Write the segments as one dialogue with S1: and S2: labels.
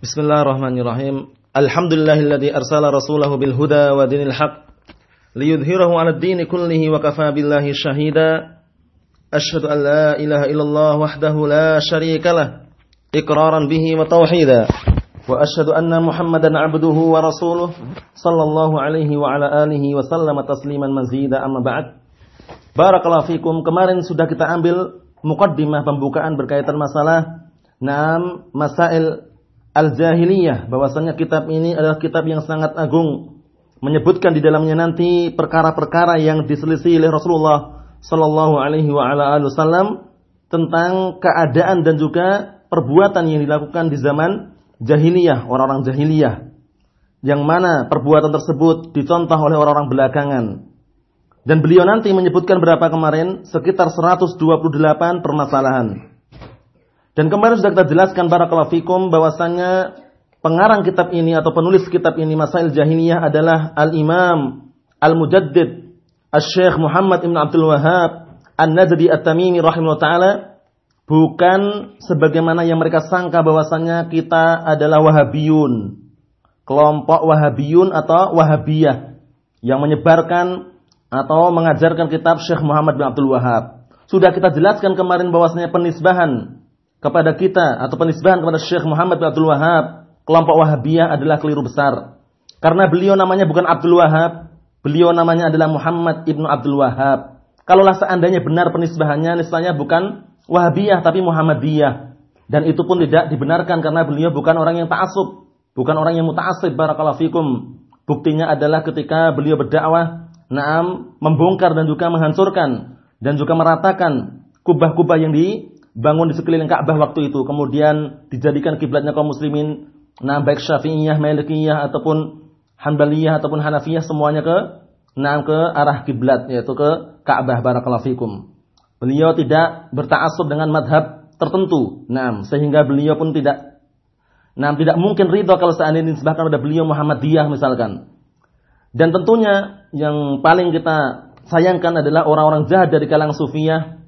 S1: بسم الله الرحمن الرحيم الحمد لله الذي أرسل رسوله بالهدى ودين الحق ليظهره على الدين كله وكفى بالله شهيدا أشهد أن لا إله إلا الله وحده لا شريك له إقرارا به وتوحيدا وأشهد أن محمدا عبده ورسوله صلى الله عليه وعلى آله وسلم تسليما مزيدا أما بعد بارك الله فيكم kemarin sudah أمبل مقدمة pembukaan berkaitan المسالة نعم مسائل al-jahiliyah bahwasanya kitab ini adalah kitab yang sangat agung menyebutkan di dalamnya nanti perkara-perkara yang diselisih oleh Rasulullah sallallahu alaihi wa ala wasallam tentang keadaan dan juga perbuatan yang dilakukan di zaman jahiliyah, orang-orang jahiliyah. Yang mana perbuatan tersebut dicontoh oleh orang-orang belakangan. Dan beliau nanti menyebutkan berapa kemarin? Sekitar 128 permasalahan. Dan kemarin sudah kita jelaskan barakallahu fikum bahwasannya pengarang kitab ini atau penulis kitab ini Masail Jahiliyah adalah Al-Imam Al-Mujaddid Al-Syekh Muhammad Ibn Abdul Wahab An-Najdi At-Tamimi rahimahullah taala bukan sebagaimana yang mereka sangka bahwasannya kita adalah Wahabiyun. Kelompok Wahabiyun atau Wahabiyah yang menyebarkan atau mengajarkan kitab Syekh Muhammad bin Abdul Wahab. Sudah kita jelaskan kemarin bahwasanya penisbahan kepada kita atau penisbahan kepada Syekh Muhammad bin Abdul Wahab, kelompok Wahabiyah adalah keliru besar. Karena beliau namanya bukan Abdul Wahab, beliau namanya adalah Muhammad ibnu Abdul Wahab. Kalaulah seandainya benar penisbahannya, nisbahnya bukan Wahabiyah tapi Muhammadiyah. Dan itu pun tidak dibenarkan karena beliau bukan orang yang ta'asub, bukan orang yang muta'asib barakallahu fikum. Buktinya adalah ketika beliau berdakwah, naam membongkar dan juga menghancurkan dan juga meratakan kubah-kubah yang di bangun di sekeliling Ka'bah waktu itu, kemudian dijadikan kiblatnya kaum muslimin, nah baik Syafi'iyah, Malikiyah ataupun Hanbaliyah ataupun Hanafiyah semuanya ke nah ke arah kiblat yaitu ke Ka'bah barakallahu fikum. Beliau tidak bertaasub dengan madhab tertentu. Nah, sehingga beliau pun tidak nah tidak mungkin ridho kalau seandainya disebutkan pada beliau Muhammadiyah misalkan. Dan tentunya yang paling kita sayangkan adalah orang-orang jahat dari kalangan sufiyah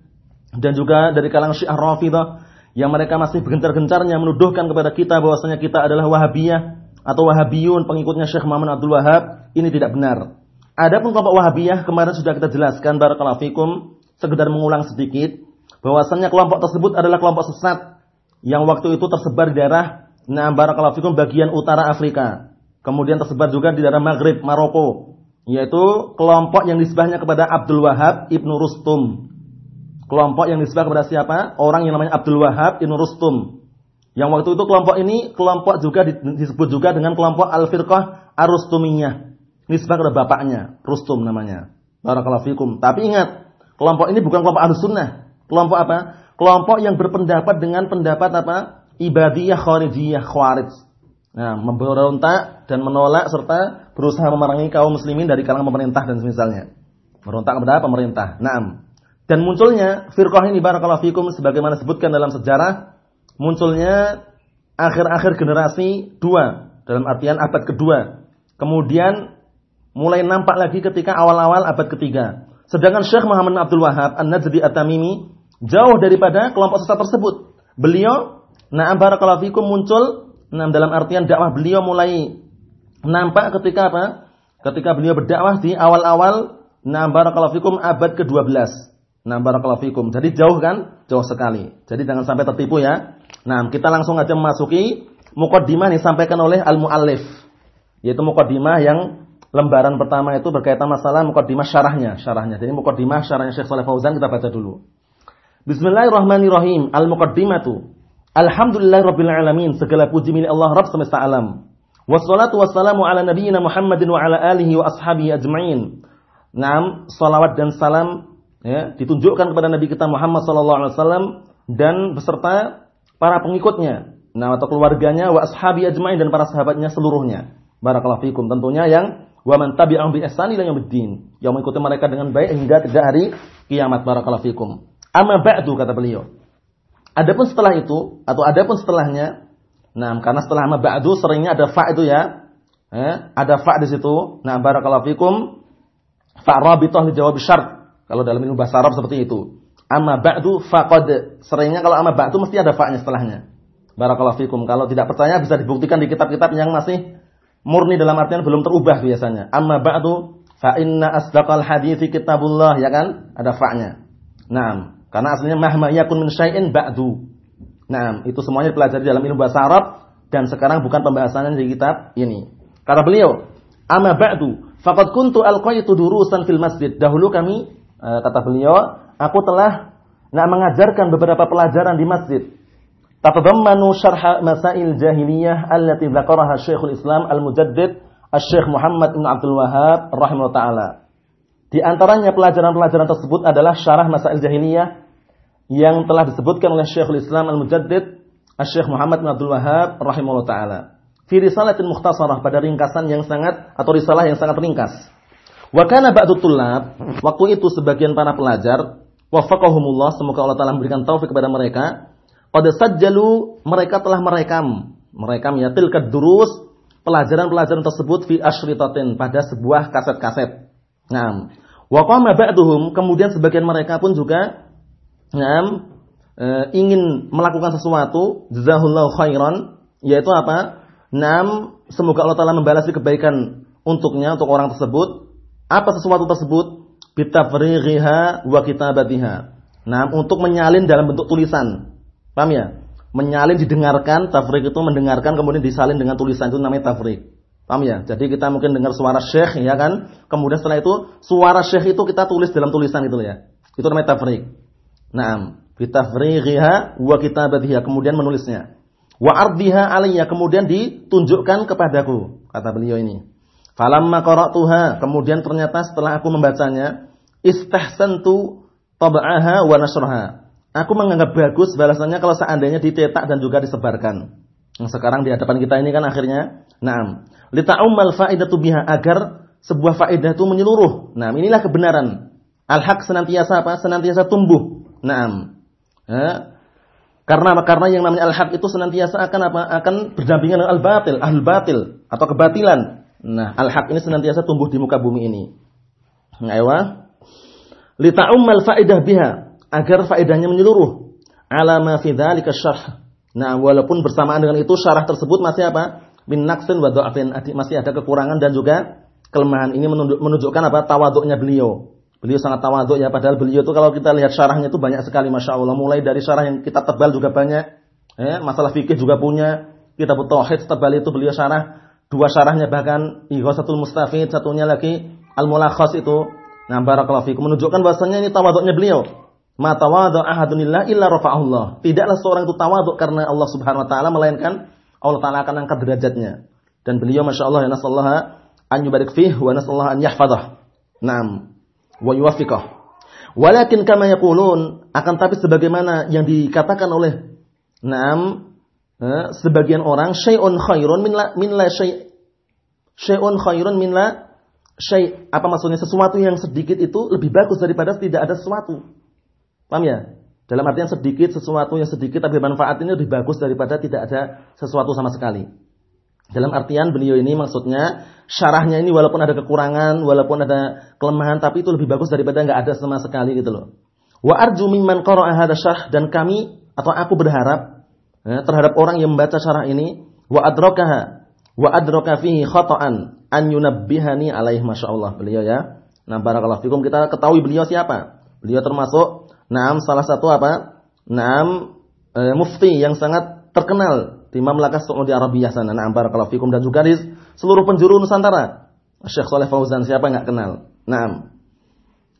S1: dan juga dari kalangan Syiah Rafidah yang mereka masih gencar-gencarnya menuduhkan kepada kita bahwasanya kita adalah Wahabiyah atau Wahabiyun pengikutnya Syekh Muhammad Abdul Wahab ini tidak benar. Adapun kelompok Wahabiyah kemarin sudah kita jelaskan barakallahu fikum sekedar mengulang sedikit bahwasanya kelompok tersebut adalah kelompok sesat yang waktu itu tersebar di daerah Nah barakallahu fikum bagian utara Afrika. Kemudian tersebar juga di daerah Maghrib, Maroko. Yaitu kelompok yang disebahnya kepada Abdul Wahab Ibnu Rustum kelompok yang disebut kepada siapa? Orang yang namanya Abdul Wahab Ibn Rustum. Yang waktu itu kelompok ini kelompok juga disebut juga dengan kelompok Al-Firqah Ar-Rustumiyah. Nisbah kepada bapaknya, Rustum namanya. Barakallahu fikum. Tapi ingat, kelompok ini bukan kelompok Ahlus Sunnah. Kelompok apa? Kelompok yang berpendapat dengan pendapat apa? Ibadiyah Khawarijiyah Khawarij. Nah, memberontak dan menolak serta berusaha memerangi kaum muslimin dari kalangan pemerintah dan semisalnya. Merontak kepada pemerintah. Naam. Dan munculnya firqah ini barakallahu fikum sebagaimana disebutkan dalam sejarah munculnya akhir-akhir generasi dua dalam artian abad kedua. Kemudian mulai nampak lagi ketika awal-awal abad ketiga. Sedangkan Syekh Muhammad Abdul Wahab An-Najdi At-Tamimi jauh daripada kelompok sesat tersebut. Beliau na'am barakallahu fikum muncul nah, dalam artian dakwah beliau mulai nampak ketika apa? Ketika beliau berdakwah di awal-awal na'am barakallahu fikum abad ke-12. Nah, barakallahu fikum. Jadi jauh kan? Jauh sekali. Jadi jangan sampai tertipu ya. Nah, kita langsung aja memasuki mukaddimah yang disampaikan oleh al-muallif. Yaitu mukaddimah yang lembaran pertama itu berkaitan masalah mukaddimah syarahnya, syarahnya. Jadi mukaddimah syarahnya Syekh Saleh Fauzan kita baca dulu. Bismillahirrahmanirrahim. Al-muqaddimatu. Alhamdulillahirabbil alamin. Segala puji milik Allah Rabb semesta alam. Wassalatu wassalamu ala nabiyyina Muhammadin wa ala alihi wa ashabihi ajma'in. Naam, salawat dan salam ya, ditunjukkan kepada Nabi kita Muhammad sallallahu alaihi wasallam dan beserta para pengikutnya, nah atau keluarganya wa ashabi ajmain dan para sahabatnya seluruhnya. Barakallahu fikum. Tentunya yang wa man tabi'ahum bi ihsani ila yaumiddin. Yang mengikuti mereka dengan baik hingga tidak hari kiamat. Barakallahu fikum. Amma ba'du kata beliau. Adapun setelah itu atau adapun setelahnya, nah karena setelah amma ba'du seringnya ada fa itu ya. Eh, ada fa di situ. Nah barakallahu fikum. Fa rabithah li jawab syarat kalau dalam ilmu bahasa Arab seperti itu. Amma ba'du faqad. Seringnya kalau amma ba'du mesti ada fa'nya setelahnya. Barakallahu fikum. Kalau tidak percaya bisa dibuktikan di kitab-kitab yang masih murni dalam artian belum terubah biasanya. Amma ba'du fa inna asdaqal hadithi kitabullah ya kan? Ada fa-nya. Nah, karena aslinya mahma yakun min syai'in ba'du. Nah, itu semuanya dipelajari dalam ilmu bahasa Arab dan sekarang bukan pembahasannya di kitab ini. Kata beliau, "Amma ba'du, faqad kuntu alqaitu durusan fil masjid." Dahulu kami kata beliau, aku telah nak mengajarkan beberapa pelajaran di masjid tatadammanu syarh masail jahiliyah allati dzakaraha Syekhul Islam Al-Mujaddid Asy-Syaikh Muhammad bin Abdul Wahhab rahimahullah taala. Di antaranya pelajaran-pelajaran tersebut adalah syarah masail jahiliyah yang telah disebutkan oleh Syekhul Islam Al-Mujaddid Asy-Syaikh Muhammad bin Abdul Wahhab rahimahullah taala. Fi risalatin mukhtasarah pada ringkasan yang sangat atau risalah yang sangat ringkas. Wa kana ba'du tullab, waktu itu sebagian para pelajar, wafaqahumullah, semoga Allah taala memberikan taufik kepada mereka, pada sajjalu mereka telah merekam, merekam ya tilka durus pelajaran-pelajaran tersebut fi asyritatin pada sebuah kaset-kaset. Naam. Wa qama ba'duhum kemudian sebagian mereka pun juga naam e, ingin melakukan sesuatu jazahullahu khairan yaitu apa? Naam semoga Allah taala membalas kebaikan untuknya untuk orang tersebut. Apa sesuatu tersebut? Bitafrighiha wa kitabatiha. Nah, untuk menyalin dalam bentuk tulisan. Paham ya? Menyalin didengarkan, tafrik itu mendengarkan kemudian disalin dengan tulisan itu namanya tafrik. Paham ya? Jadi kita mungkin dengar suara syekh ya kan? Kemudian setelah itu suara syekh itu kita tulis dalam tulisan itu ya. Itu namanya tafrik. Naam, bitafrighiha wa kitabatiha kemudian menulisnya. Wa ardiha alayya kemudian ditunjukkan kepadaku, kata beliau ini. Falamma qara'tuha, kemudian ternyata setelah aku membacanya, istahsantu tab'aha wa. Aku menganggap bagus balasannya kalau seandainya dicetak dan juga disebarkan. Nah, sekarang di hadapan kita ini kan akhirnya, naam, lita'ummal faidatu biha agar sebuah faedah itu menyeluruh. Nah, inilah kebenaran. Al-haq senantiasa apa? Senantiasa tumbuh. Naam. Ya. Karena karena yang namanya al-haq itu senantiasa akan apa? Akan berdampingan dengan al-batil, ahlul batil atau kebatilan. Nah, al-haq ini senantiasa tumbuh di muka bumi ini. Nah, Lita'ummal faidah biha agar faedahnya menyeluruh. Alama fi dzalika syarh. Nah, walaupun bersamaan dengan itu syarah tersebut masih apa? Min naqsin wa dha'fin, masih ada kekurangan dan juga kelemahan. Ini menunjukkan apa? Tawaduknya beliau. Beliau sangat tawaduk ya, padahal beliau itu kalau kita lihat syarahnya itu banyak sekali Masya Allah. Mulai dari syarah yang kita tebal juga banyak. Eh, masalah fikih juga punya. Kita tauhid tebal itu beliau syarah. Dua syarahnya bahkan Ighasatul Mustafid, satunya lagi Al-Mulakhas itu. Nah, barakallahu fikum menunjukkan bahasanya ini tawaduknya beliau. Ma tawadhu ahadunillah illa rafa'ahullah. Tidaklah seorang itu tawadhu karena Allah Subhanahu wa taala melainkan Allah taala akan angkat derajatnya. Dan beliau masyaallah ya nasallaha an yubarik fih wa nasallaha an yahfadah. Naam. Wa yuwaffiqah. Walakin kama yaqulun akan tapi sebagaimana yang dikatakan oleh Naam eh, sebagian orang syai'un khairun min la min la syai' syai'un khairun min la syai' apa maksudnya sesuatu yang sedikit itu lebih bagus daripada tidak ada sesuatu. Paham ya? Dalam artian sedikit sesuatu yang sedikit tapi manfaat ini lebih bagus daripada tidak ada sesuatu sama sekali. Dalam artian beliau ini maksudnya syarahnya ini walaupun ada kekurangan, walaupun ada kelemahan tapi itu lebih bagus daripada nggak ada sama sekali gitu loh. Wa arju mimman qara'a syarh dan kami atau aku berharap ya, terhadap orang yang membaca syarah ini wa adrakaha wa adraka fihi khata'an an yunabbihani alaihi masyaallah beliau ya. Nah barakallahu fikum kita ketahui beliau siapa? Beliau termasuk Naam salah satu apa? Naam e, mufti yang sangat terkenal di Mamlakah Saudi Arabia sana. Naam barakallahu fikum dan juga di seluruh penjuru Nusantara. Syekh Saleh Fauzan siapa nggak kenal? Naam.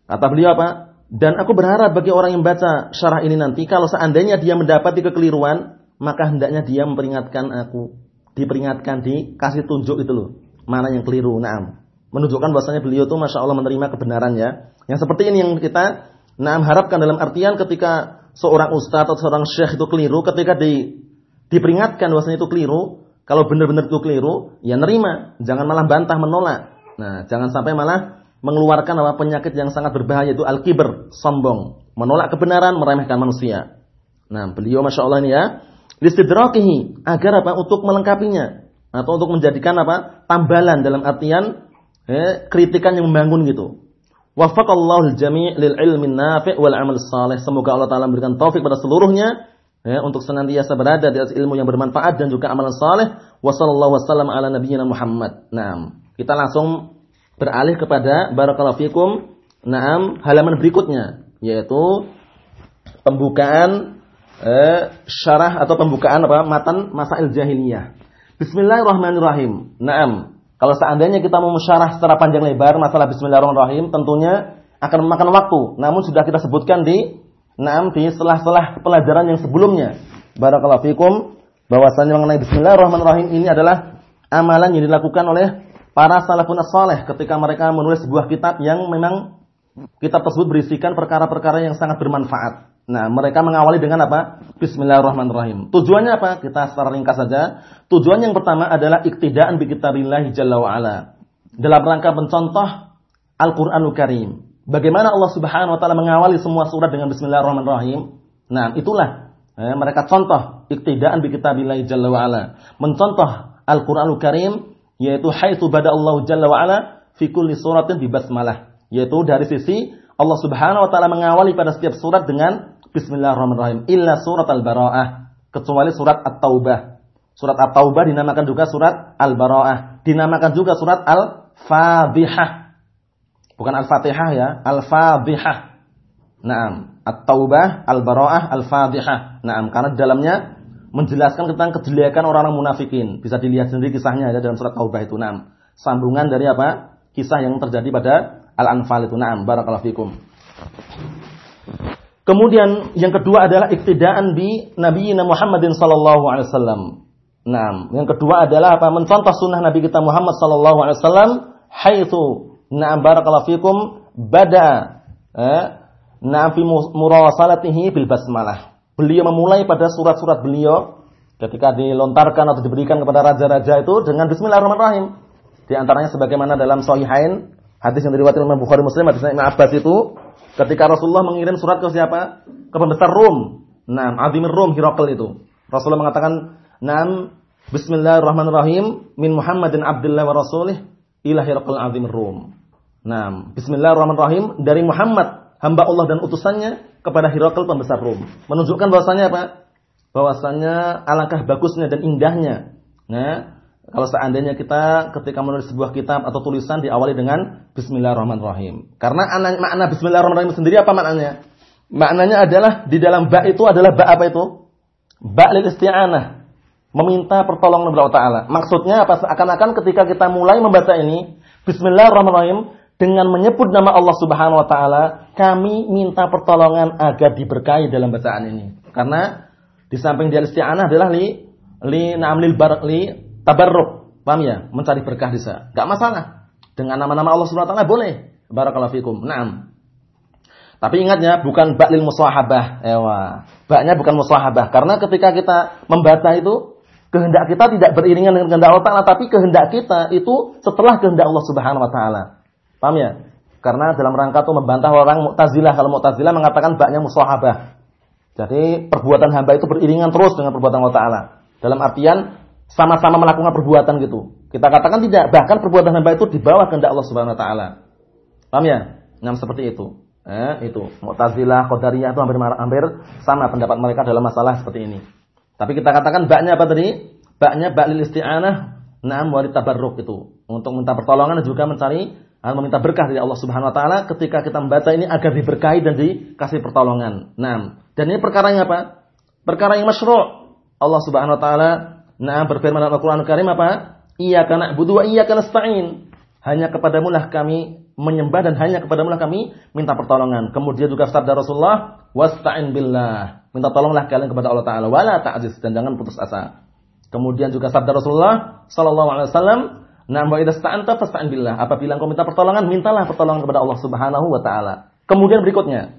S1: Kata beliau apa? Dan aku berharap bagi orang yang baca syarah ini nanti kalau seandainya dia mendapati kekeliruan, maka hendaknya dia memperingatkan aku. Diperingatkan, dikasih tunjuk itu loh. Mana yang keliru. Naam. Menunjukkan bahwasanya beliau itu Masya Allah menerima kebenaran ya. Yang seperti ini yang kita Nah, harapkan dalam artian ketika seorang ustaz atau seorang syekh itu keliru, ketika di, diperingatkan bahwasanya itu keliru, kalau benar-benar itu keliru, ya nerima, jangan malah bantah menolak. Nah, jangan sampai malah mengeluarkan apa penyakit yang sangat berbahaya itu al-kibr, sombong, menolak kebenaran, meremehkan manusia. Nah, beliau masya Allah ini ya, listidrakihi agar apa? Untuk melengkapinya atau untuk menjadikan apa? Tambalan dalam artian eh, kritikan yang membangun gitu. Wafaqallahu al-jami' lil ilmi nafi' wal amal salih. Semoga Allah taala memberikan taufik pada seluruhnya ya, untuk senantiasa berada di atas ilmu yang bermanfaat dan juga amalan saleh. Wassallallahu wasallam ala nabiyyina Muhammad. Nah, kita langsung beralih kepada barakallahu fikum. Naam, halaman berikutnya yaitu pembukaan eh, syarah atau pembukaan apa matan masail jahiliyah. Bismillahirrahmanirrahim. Naam. Kalau seandainya kita mau mensyarah secara panjang lebar masalah bismillahirrahmanirrahim tentunya akan memakan waktu. Namun sudah kita sebutkan di naam di setelah-setelah pelajaran yang sebelumnya. Barakallahu fikum bahwasanya mengenai bismillahirrahmanirrahim ini adalah amalan yang dilakukan oleh para salafun saleh ketika mereka menulis sebuah kitab yang memang kitab tersebut berisikan perkara-perkara yang sangat bermanfaat. Nah, mereka mengawali dengan apa? Bismillahirrahmanirrahim. Tujuannya apa? Kita secara ringkas saja. Tujuan yang pertama adalah iktidaan bi kitabillah jalla wa ala. Dalam rangka mencontoh Al-Qur'anul Karim. Bagaimana Allah Subhanahu wa taala mengawali semua surat dengan bismillahirrahmanirrahim? Nah, itulah eh, mereka contoh iktidaan bi kitabillah jalla wa ala. Mencontoh Al-Qur'anul Karim yaitu haitsu bada Allah jalla wa ala fi kulli suratin bi basmalah. Yaitu dari sisi Allah Subhanahu wa taala mengawali pada setiap surat dengan bismillahirrahmanirrahim illa surat al-baraah kecuali surat at-taubah. Surat at-taubah dinamakan juga surat al-baraah, dinamakan juga surat al-fadhihah. Bukan al-fatihah ya, al-fadhihah. Naam, at-taubah, al-baraah, al-fadhihah. Naam, karena di dalamnya menjelaskan tentang kejelekan orang-orang munafikin. Bisa dilihat sendiri kisahnya ya dalam surat taubah itu. Naam, sambungan dari apa? Kisah yang terjadi pada Al-Anfal itu. Naam, barakallahu fikum. Kemudian yang kedua adalah iktidaan bi Nabi Muhammadin sallallahu alaihi wasallam. Naam, yang kedua adalah apa? Mencontoh sunnah Nabi kita Muhammad sallallahu alaihi wasallam haitsu na'am barakallahu fikum bada eh, na'am fi murawasalatihi bil basmalah. Beliau memulai pada surat-surat beliau ketika dilontarkan atau diberikan kepada raja-raja itu dengan bismillahirrahmanirrahim. Di antaranya sebagaimana dalam Sahihain Hadis yang diriwayatkan Imam Bukhari Muslim hadis Ibnu Abbas itu ketika Rasulullah mengirim surat ke siapa? Ke pembesar Rum. Nah, Azimir Rum Hirakal itu. Rasulullah mengatakan, "Nam Bismillahirrahmanirrahim min Muhammadin Abdullah wa Rasulih ila Hirakal Azimir Rum." Nah, Bismillahirrahmanirrahim dari Muhammad hamba Allah dan utusannya kepada Hirakal pembesar Rum. Menunjukkan bahwasanya apa? Bahwasanya alangkah bagusnya dan indahnya. Nah, kalau seandainya kita ketika menulis sebuah kitab atau tulisan diawali dengan Bismillahirrahmanirrahim. Karena makna Bismillahirrahmanirrahim sendiri apa maknanya? Maknanya adalah di dalam ba itu adalah ba apa itu? Ba lil isti'anah. Meminta pertolongan kepada Allah Ta'ala. Maksudnya apa? Seakan-akan ketika kita mulai membaca ini, Bismillahirrahmanirrahim, dengan menyebut nama Allah Subhanahu wa taala, kami minta pertolongan agar diberkahi dalam bacaan ini. Karena di samping dia isti'anah adalah li li na'am lil barak li tabarruk. Paham ya? Mencari berkah di sana. Enggak masalah. Dengan nama-nama Allah Subhanahu wa taala boleh. Barakallahu fikum. Naam. Tapi ingatnya bukan baklil musahabah. Ewa. Baknya bukan musahabah. Karena ketika kita membaca itu kehendak kita tidak beriringan dengan kehendak Allah Taala, tapi kehendak kita itu setelah kehendak Allah Subhanahu wa taala. Paham ya? Karena dalam rangka itu membantah orang Mu'tazilah. Kalau Mu'tazilah mengatakan baknya musahabah. Jadi perbuatan hamba itu beriringan terus dengan perbuatan Allah Taala. Dalam artian sama-sama melakukan perbuatan gitu. Kita katakan tidak, bahkan perbuatan hamba itu di bawah kehendak Allah Subhanahu wa taala. Paham ya? Nah, seperti itu. Eh, itu Mu'tazilah, Qadariyah itu hampir hampir sama pendapat mereka dalam masalah seperti ini. Tapi kita katakan baknya apa tadi? Baknya baklil isti'anah, na'am wa tabarruk itu. Untuk minta pertolongan dan juga mencari ah, meminta berkah dari Allah Subhanahu wa taala ketika kita membaca ini agar diberkahi dan dikasih pertolongan. Nah, dan ini perkara yang apa? Perkara yang masyru'. Allah Subhanahu wa taala Nah, berfirman dalam Al-Qur'an Karim apa? Iyyaka na'budu wa iyyaka nasta'in. Hanya kepadamu lah kami menyembah dan hanya kepadamu lah kami minta pertolongan. Kemudian juga sabda Rasulullah, "Wasta'in billah." Minta tolonglah kalian kepada Allah Taala, wala ta'jiz dan jangan putus asa. Kemudian juga sabda Rasulullah sallallahu alaihi wasallam, "Na'am wa idza sta'anta fasta'in billah." Apabila engkau minta pertolongan, mintalah pertolongan kepada Allah Subhanahu wa taala. Kemudian berikutnya,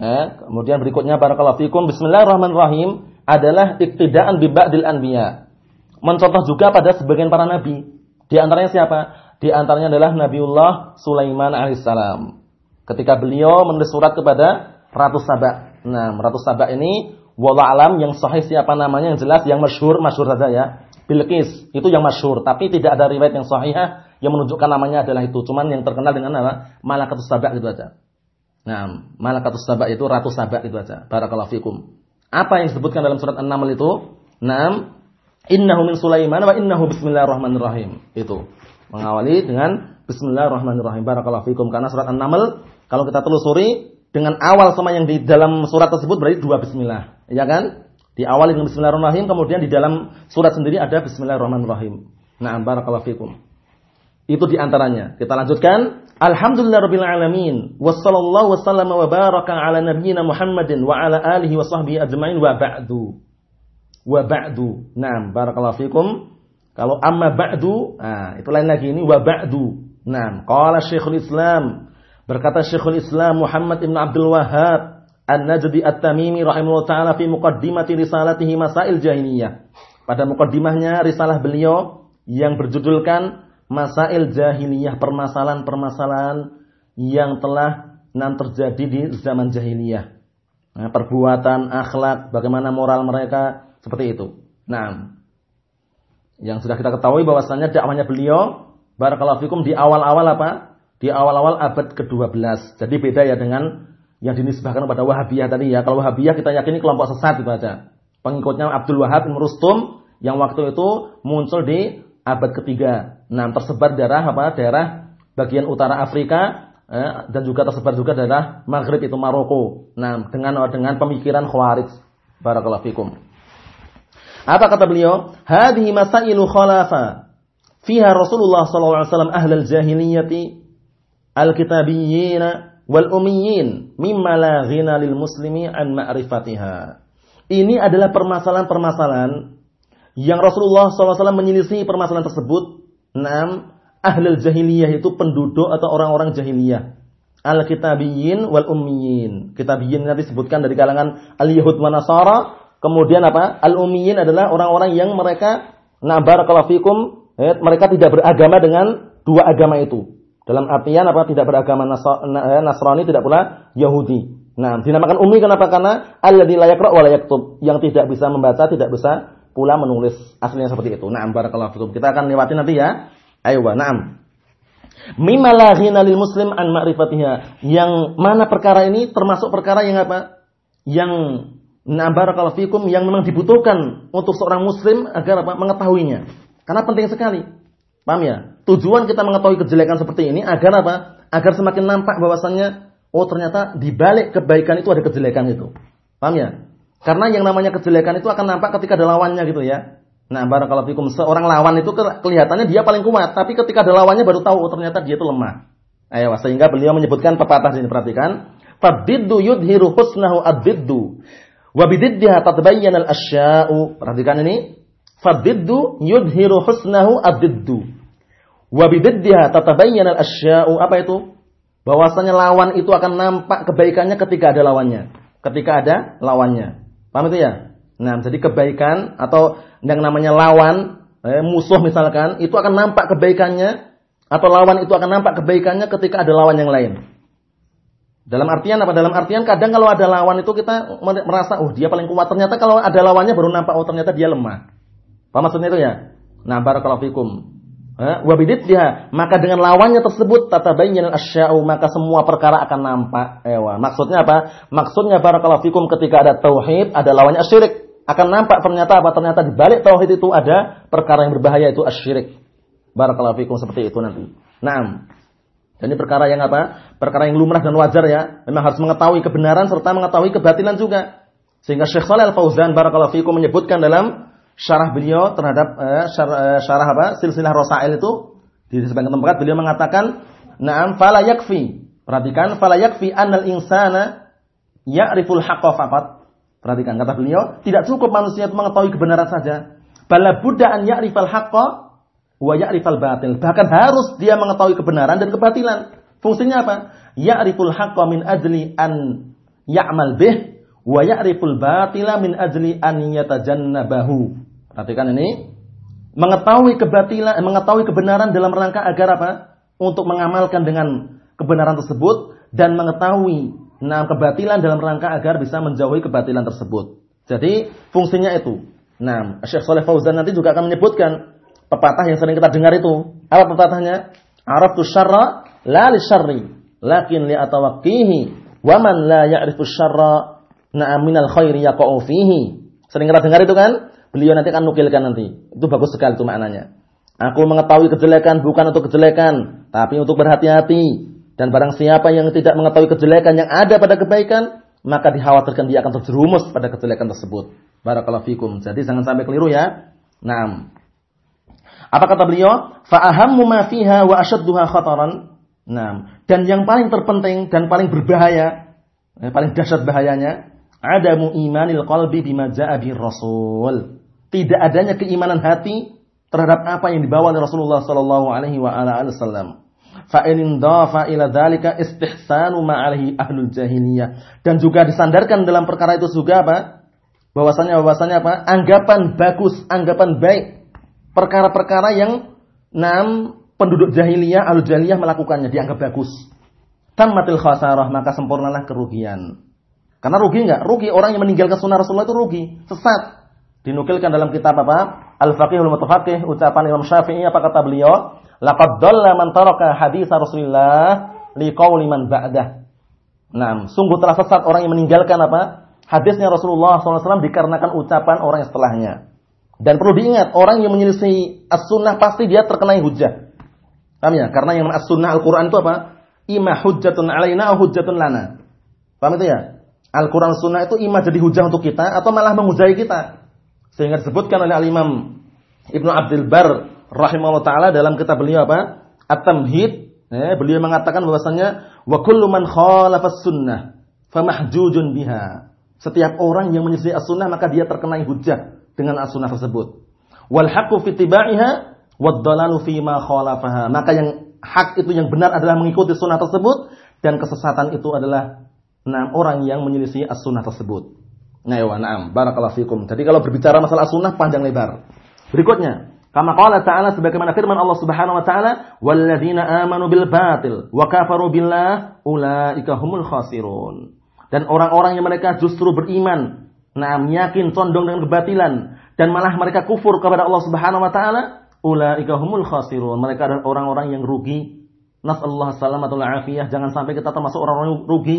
S1: Nah, kemudian berikutnya barakallahu fikum bismillahirrahmanirrahim adalah iktidaan bi ba'dil anbiya mencontoh juga pada sebagian para nabi. Di antaranya siapa? Di antaranya adalah Nabiullah Sulaiman alaihissalam. Ketika beliau menulis surat kepada Ratu Sabak. Nah, Ratu Sabak ini wala alam yang sahih siapa namanya yang jelas yang masyhur masyhur saja ya. Bilqis itu yang masyhur, tapi tidak ada riwayat yang sahih yang menunjukkan namanya adalah itu. Cuman yang terkenal dengan nama Malakatus Sabak itu aja. Nah, Malakatus Sabak itu Ratu Sabak itu aja. Barakallahu fikum. Apa yang disebutkan dalam surat An-Naml itu? Naam, innahu min Sulaiman wa innahu bismillahirrahmanirrahim. Itu. Mengawali dengan bismillahirrahmanirrahim. Barakallahu fikum karena surat An-Naml kalau kita telusuri dengan awal sama yang di dalam surat tersebut berarti dua bismillah. Ya kan? Di awal dengan bismillahirrahmanirrahim kemudian di dalam surat sendiri ada bismillahirrahmanirrahim. Nah, barakallahu fikum. Itu di antaranya. Kita lanjutkan. Alhamdulillah rabbil alamin. Wassallallahu wasallama wa baraka ala nabiyyina Muhammadin wa ala alihi wa sahbihi ajma'in wa ba'du. Wa ba'du. Naam, barakallahu fikum. Kalau amma ba'du, nah, itu lain lagi ini wa ba'du. Naam, qala Syekhul Islam. Berkata Syekhul Islam Muhammad Ibn Abdul Wahhab An-Najdi At-Tamimi rahimahullah taala fi muqaddimati risalatihi Masail Jahiliyah. Pada mukaddimahnya risalah beliau yang berjudulkan masail jahiliyah, permasalahan-permasalahan yang telah nan terjadi di zaman jahiliyah. Nah, perbuatan, akhlak, bagaimana moral mereka, seperti itu. Nah, yang sudah kita ketahui bahwasanya dakwahnya beliau barakallahu fikum di awal-awal apa? Di awal-awal abad ke-12. Jadi beda ya dengan yang dinisbahkan kepada Wahabiyah tadi ya. Kalau Wahabiyah kita yakini kelompok sesat itu aja. Pengikutnya Abdul Wahab bin Rustum yang waktu itu muncul di abad ketiga. Nah, tersebar daerah apa? Daerah bagian utara Afrika eh, dan juga tersebar juga daerah Maghrib itu Maroko. Nah, dengan dengan pemikiran Khawarij. Barakallahu fikum. Apa kata beliau? Hadhihi masailu khalafa fiha Rasulullah sallallahu alaihi wasallam ahlal jahiliyati al-kitabiyyin wal ummiyin mimma la ghina lil muslimi an ma'rifatiha. Ini adalah permasalahan-permasalahan yang Rasulullah SAW menyelisih permasalahan tersebut. Enam, ahlul jahiliyah itu penduduk atau orang-orang jahiliyah. Al-kitabiyyin wal ummiyin. Kitabiyyin nanti disebutkan dari kalangan al-yahud wa nasara. Kemudian apa? Al-ummiyin adalah orang-orang yang mereka nabar fikum, eh, mereka tidak beragama dengan dua agama itu. Dalam artian apa? Tidak beragama eh, Nasrani, tidak pula Yahudi. Nah, dinamakan ummi kenapa? Karena alladzi la yaqra wa la yaktub, yang tidak bisa membaca, tidak bisa pula menulis aslinya seperti itu. Naam barakallahu fikum. Kita akan lewati nanti ya. Ayo, na'am. Mimma la lil muslim an ma'rifatiha. Yang mana perkara ini termasuk perkara yang apa? Yang na'am barakallahu fikum yang memang dibutuhkan untuk seorang muslim agar apa? mengetahuinya. Karena penting sekali. Paham ya? Tujuan kita mengetahui kejelekan seperti ini agar apa? Agar semakin nampak bahwasannya oh ternyata di balik kebaikan itu ada kejelekan itu. Paham ya? Karena yang namanya kejelekan itu akan nampak ketika ada lawannya gitu ya. Nah, barakallahu fikum. Seorang lawan itu kelihatannya dia paling kuat, tapi ketika ada lawannya baru tahu oh, ternyata dia itu lemah. Ayo, sehingga beliau menyebutkan pepatah ini perhatikan. Fadiddu yudhiru husnahu ad-diddu. Wa bididdiha tatbayyana al-asya'u. Perhatikan ini. Fadiddu yudhiru husnahu ad-diddu. Wa bididdiha tatabayyana al-asya'u. Apa itu? Bahwasanya lawan itu akan nampak kebaikannya ketika ada lawannya. Ketika ada lawannya. Paham itu ya? Nah, jadi kebaikan atau yang namanya lawan, eh, musuh misalkan, itu akan nampak kebaikannya atau lawan itu akan nampak kebaikannya ketika ada lawan yang lain. Dalam artian apa? Dalam artian kadang kalau ada lawan itu kita merasa, oh dia paling kuat. Ternyata kalau ada lawannya baru nampak, oh ternyata dia lemah. Paham maksudnya itu ya? Nah, barakallahu fikum. Wabidit dia maka dengan lawannya tersebut tatabayyan asya'u maka semua perkara akan nampak. Ewa. Maksudnya apa? Maksudnya barakallahu fikum ketika ada tauhid, ada lawannya syirik. Akan nampak ternyata apa? Ternyata di balik tauhid itu ada perkara yang berbahaya itu asyirik. Barakallahu fikum seperti itu nanti. Naam. Jadi perkara yang apa? Perkara yang lumrah dan wajar ya. Memang harus mengetahui kebenaran serta mengetahui kebatilan juga. Sehingga Syekh Shalal Al-Fauzan barakallahu fikum menyebutkan dalam syarah beliau terhadap eh, syarah, eh, syarah apa? Silsilah Rasail itu di sebagian tempat beliau mengatakan, "Na'am fala yakfi." Perhatikan, "Fala yakfi annal insana ya'riful haqqo faqat." Perhatikan kata beliau, tidak cukup manusia itu mengetahui kebenaran saja. Bala buddha an ya'rifal haqqo wa ya'rifal batil. Bahkan harus dia mengetahui kebenaran dan kebatilan. Fungsinya apa? Ya'riful haqqo min ajli an ya'mal bih wa ya'riful batila min ajli an yatajannabahu. Perhatikan ini. Mengetahui kebatilan, eh, mengetahui kebenaran dalam rangka agar apa? Untuk mengamalkan dengan kebenaran tersebut dan mengetahui nah kebatilan dalam rangka agar bisa menjauhi kebatilan tersebut. Jadi fungsinya itu. Nah, Syekh Saleh Fauzan nanti juga akan menyebutkan pepatah yang sering kita dengar itu. Apa pepatahnya? Araftu syarra la li syarri, lakin li atawaqqihi. Wa man la ya'rifu syarra na'am minal khairi yaqa'u fihi. Sering kita dengar itu kan? Beliau nanti akan nukilkan nanti. Itu bagus sekali itu maknanya. Aku mengetahui kejelekan bukan untuk kejelekan, tapi untuk berhati-hati. Dan barang siapa yang tidak mengetahui kejelekan yang ada pada kebaikan, maka dikhawatirkan dia akan terjerumus pada kejelekan tersebut. Barakallahu fikum. Jadi jangan sampai keliru ya. Naam. Apa kata beliau? Fa'ahammu ma fiha wa asyadduha khataran. Naam. Dan yang paling terpenting dan paling berbahaya, yang paling dahsyat bahayanya, adamu imanil qalbi bima ja'a rasul. Tidak adanya keimanan hati terhadap apa yang dibawa oleh Rasulullah sallallahu alaihi wa ala wasallam. Fa in dafa ila dzalika istihsanu ma alaihi ahlul jahiliyah dan juga disandarkan dalam perkara itu juga apa? Bahwasanya bahwasanya apa? Anggapan bagus, anggapan baik. Perkara-perkara yang enam penduduk jahiliyah, ahlul jahiliyah melakukannya dianggap bagus. Tammatil khasarah, maka sempurnalah kerugian. Karena rugi enggak? Rugi orang yang meninggalkan sunnah Rasulullah itu rugi, sesat. Dinukilkan dalam kitab apa? Al-Faqihul Mutafaqih, ucapan Imam Syafi'i apa kata beliau? Laqad dhalla man taraka hadis Rasulullah liqauli man ba'dah. Nah, sungguh telah sesat orang yang meninggalkan apa? Hadisnya Rasulullah SAW dikarenakan ucapan orang yang setelahnya. Dan perlu diingat, orang yang menyelisih as-sunnah pasti dia terkena hujah. Paham ya? Karena yang as-sunnah Al-Quran itu apa? Ima hujjatun alaina hujjatun lana. Paham itu ya? Al-Quran sunnah itu ima jadi hujah untuk kita atau malah menghujai kita. Sehingga disebutkan oleh Al-Imam Ibnu Abdul Bar rahimahullah taala dalam kitab beliau apa? At-Tamhid, eh, beliau mengatakan bahwasanya wa kullu man khalafa sunnah famahjujun biha. Setiap orang yang menyelisih as-sunnah maka dia terkena hujah dengan as-sunnah tersebut. Wal haqqu fi tibaiha wad dalalu fi ma khalafaha. Maka yang hak itu yang benar adalah mengikuti sunnah tersebut dan kesesatan itu adalah enam orang yang menyelisih as-sunnah tersebut. Nah, ya, na'am. Barakallahu fikum. Jadi kalau berbicara masalah sunnah panjang lebar. Berikutnya, kama qala ta'ala sebagaimana firman Allah Subhanahu wa taala, "Walladzina amanu bil batil wa kafaru billah ulaika humul khasirun." Dan orang-orang yang mereka justru beriman, nah yakin condong dengan kebatilan dan malah mereka kufur kepada Allah Subhanahu wa taala, ulaika humul khasirun. Mereka adalah orang-orang yang rugi. Nasallahu salamatul afiyah. Jangan sampai kita termasuk orang-orang yang rugi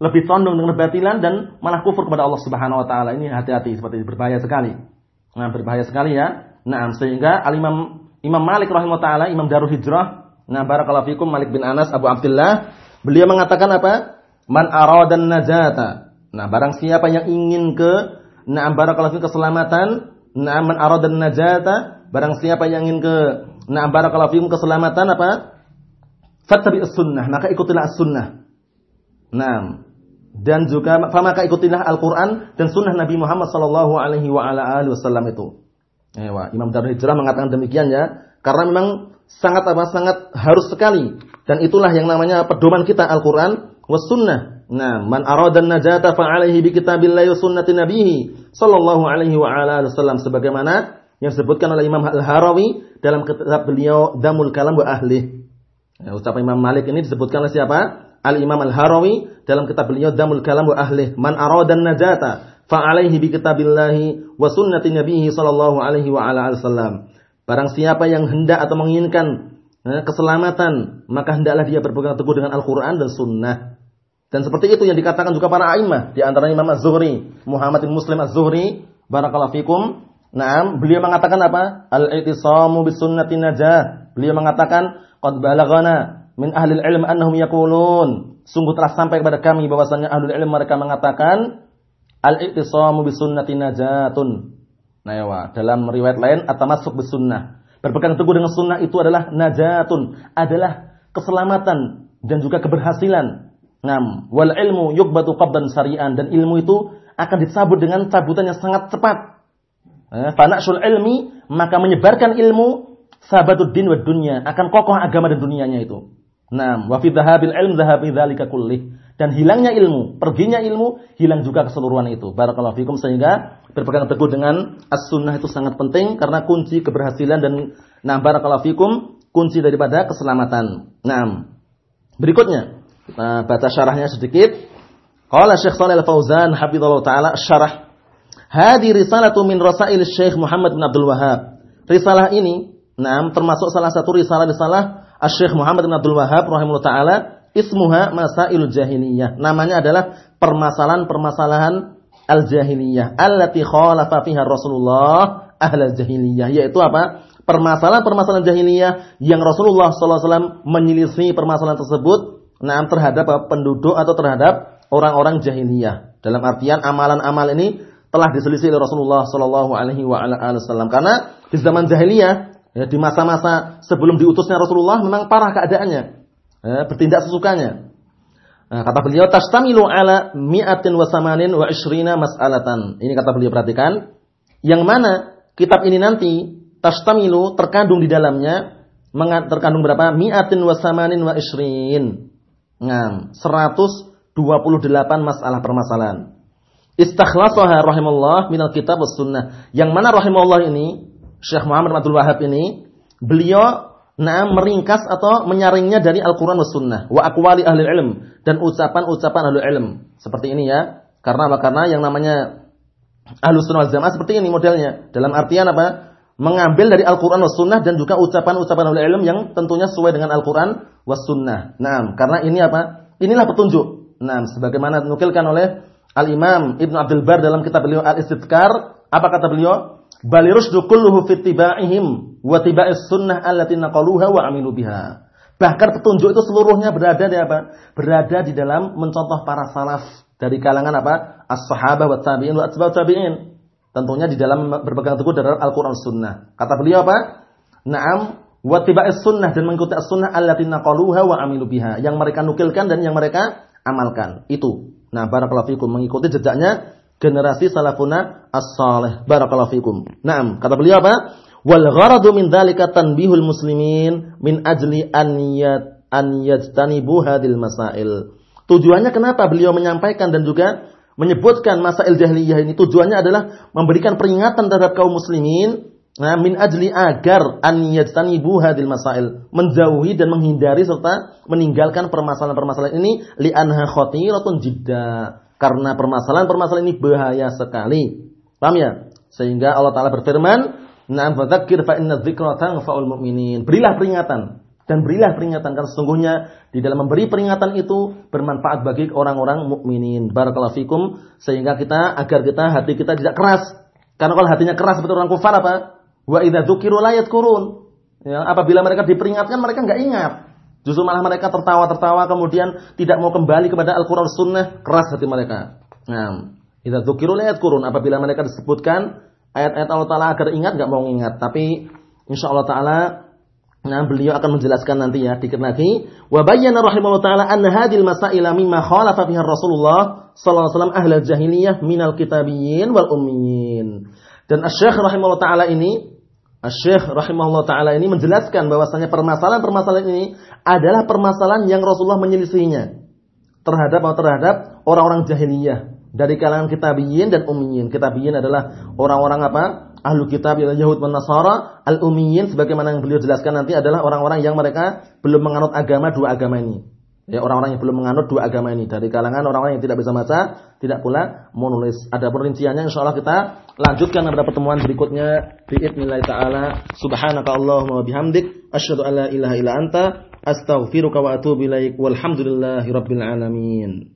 S1: lebih condong dengan kebatilan dan malah kufur kepada Allah Subhanahu wa taala. Ini hati-hati seperti ini berbahaya sekali. Nah, berbahaya sekali ya. Nah, sehingga Al-Imam Imam Malik rahimahullah taala, Imam Darul Hijrah, nah barakallahu fikum Malik bin Anas Abu Abdullah, beliau mengatakan apa? Man aradan najata. Nah, barang siapa yang ingin ke nah barakallahu fikum keselamatan, nah man aradan najata, barang siapa yang ingin ke nah barakallahu fikum keselamatan apa? Fattabi sunnah maka ikutilah as-sunnah. Nah, dan juga maka ikutilah Al-Qur'an dan sunnah Nabi Muhammad sallallahu alaihi wa ala alihi wasallam itu. Ewa, Imam Darul Hijrah mengatakan demikian ya, karena memang sangat apa sangat harus sekali dan itulah yang namanya pedoman kita Al-Qur'an was sunnah. Nah, man arada najata fa alaihi bi kitabillahi wa sunnati nabihi sallallahu alaihi wa ala alihi wasallam sebagaimana yang disebutkan oleh Imam Al-Harawi dalam kitab beliau Damul Kalam wa Ahli. Ya, ucapan Imam Malik ini disebutkan oleh siapa? Al-Imam Al-Harawi dalam kitab beliau Damul Kalam wa Ahlih, "Man aradan najata fa alaihi bi kitabillahi wa sunnati nabiyhi sallallahu alaihi wa ala wasallam." Barang siapa yang hendak atau menginginkan eh, keselamatan, maka hendaklah dia berpegang teguh dengan Al-Qur'an dan sunnah. Dan seperti itu yang dikatakan juga para a'immah, di antara Imam Az-Zuhri, Muhammad bin Muslim Az-Zuhri, barakallahu fikum. Naam, beliau mengatakan apa? Al-i'tisamu bis sunnati najah. Beliau mengatakan qad balaghana min ahli ilm annahum yaqulun sungguh telah sampai kepada kami bahwasanya ahli ilm mereka mengatakan al-i'tisamu bisunnati najatun nah ya dalam riwayat lain at-tamassuk bisunnah berpegang teguh dengan sunnah itu adalah najatun adalah keselamatan dan juga keberhasilan ngam wal ilmu yuqbatu qabdan sari'an. Dan ilmu itu akan dicabut dengan cabutan yang sangat cepat. Eh, fanashul ilmi maka menyebarkan ilmu sahabatud din wa dunya. Akan kokoh agama dan dunianya itu. Nah, wa fi dhahabil ilm dhahabi dzalika kullih. Dan hilangnya ilmu, perginya ilmu, hilang juga keseluruhan itu. Barakallahu fikum. Sehingga berpegang teguh dengan as-sunnah itu sangat penting karena kunci keberhasilan dan nah barakallahu fikum kunci daripada keselamatan. Nah, berikutnya kita baca syarahnya sedikit. Qala Syekh Shalal Al-Fauzan hafizallahu taala syarah Hadi risalatu min rasail Syekh Muhammad bin Abdul Wahhab. Risalah ini, nah termasuk salah satu risalah-risalah Asy-Syaikh Muhammad bin Abdul Wahhab rahimahullah taala ismuha masail jahiliyah. Namanya adalah permasalahan-permasalahan al-jahiliyah allati khalafa fiha Rasulullah ahlal jahiliyah yaitu apa? Permasalahan-permasalahan jahiliyah yang Rasulullah sallallahu alaihi wasallam menyelisih permasalahan tersebut nah terhadap penduduk atau terhadap orang-orang jahiliyah. Dalam artian amalan-amal ini telah diselisih oleh Rasulullah sallallahu alaihi wasallam karena di zaman jahiliyah ya, di masa-masa sebelum diutusnya Rasulullah memang parah keadaannya. Ya, bertindak sesukanya. Nah, kata beliau tastamilu ala mi'atin wa samanin wa ishrina mas'alatan. Ini kata beliau perhatikan. Yang mana kitab ini nanti tastamilu terkandung di dalamnya terkandung berapa? Mi'atin wa samanin wa ishrin. Nah, 128 masalah permasalahan. Istakhlasaha rahimallah minal kitab was sunnah. Yang mana rahimallah ini Syekh Muhammad Abdul Wahab ini beliau nah meringkas atau menyaringnya dari Al-Qur'an was sunnah wa aqwali ahli ilm dan ucapan-ucapan ahli ilm. Seperti ini ya. Karena apa? Karena yang namanya ahlu sunnah jamaah seperti ini modelnya. Dalam artian apa? Mengambil dari Al-Quran was sunnah dan juga ucapan-ucapan ahli ilm yang tentunya sesuai dengan Al-Quran was sunnah. Nah, karena ini apa? Inilah petunjuk. Nah, sebagaimana dinukilkan oleh Al-Imam Ibnu Abdul Bar dalam kitab beliau Al-Istidkar, apa kata beliau? Bali rusdu kulluhu fi tibaihim wa tiba'is sunnah allati naqaluha wa amilu biha. Bahkan petunjuk itu seluruhnya berada di apa? Berada di dalam mencontoh para salaf dari kalangan apa? As-sahabah wa tabi'in wa tabi'in. Tentunya di dalam berpegang teguh dari Al-Qur'an Sunnah. Kata beliau apa? Naam wa tiba'is sunnah dan mengikuti as-sunnah allati naqaluha wa amilu biha. Yang mereka nukilkan dan yang mereka amalkan. Itu. Nah, barakallahu fikum mengikuti jejaknya generasi salafuna as-salih. Barakallahu fikum. Naam, kata beliau apa? Wal gharadu min dzalika tanbihul muslimin min ajli an yat an yajtanibu hadil masail. Tujuannya kenapa beliau menyampaikan dan juga menyebutkan masail jahiliyah ini tujuannya adalah memberikan peringatan terhadap kaum muslimin Nah, min ajli agar an yajtanibu hadil masail, menjauhi dan menghindari serta meninggalkan permasalahan-permasalahan ini li anha khatiratun jidda. Karena permasalahan-permasalahan ini bahaya sekali. Paham ya? Sehingga Allah taala berfirman, "Na'am fadzakir fa inna dzikra tanfa'ul mu'minin." Berilah peringatan dan berilah peringatan karena sesungguhnya di dalam memberi peringatan itu bermanfaat bagi orang-orang mukminin. Barakallahu fikum sehingga kita agar kita hati kita tidak keras. Karena kalau hatinya keras seperti orang kufar apa? Wa idza dzukiru la yadhkurun. Ya, apabila mereka diperingatkan mereka enggak ingat. Justru malah mereka tertawa-tertawa kemudian tidak mau kembali kepada Al-Qur'an Sunnah, keras hati mereka. Nah, idza dzukiru la yadhkurun. Apabila mereka disebutkan ayat-ayat Allah Taala agar ingat enggak mau ingat, tapi insyaallah taala Nah, beliau akan menjelaskan nanti ya dikit lagi. Wa bayyana rahimahullah taala anna hadhil masaila mimma khalafa fiha Rasulullah sallallahu alaihi wasallam ahlal jahiliyah minal kitabiyyin wal ummiyin. Dan Asy-Syaikh rahimahullah taala ini Syekh rahimahullah taala ini menjelaskan bahwasanya permasalahan-permasalahan ini adalah permasalahan yang Rasulullah menyelisihinya terhadap terhadap orang-orang jahiliyah dari kalangan kitabiyin dan ummiyin. Kitabiyin adalah orang-orang apa? Ahlu kitab Yahud dan Nasara. Al-ummiyin sebagaimana yang beliau jelaskan nanti adalah orang-orang yang mereka belum menganut agama dua agama ini. Ya, orang-orang yang belum menganut dua agama ini dari kalangan orang-orang yang tidak bisa baca, tidak pula menulis. Ada perinciannya insyaallah kita lanjutkan pada pertemuan berikutnya biidznillah taala. Subhanaka Allahumma wa bihamdik asyhadu an la ilaha illa anta astaghfiruka wa atubu ilaik. Walhamdulillahirabbil alamin.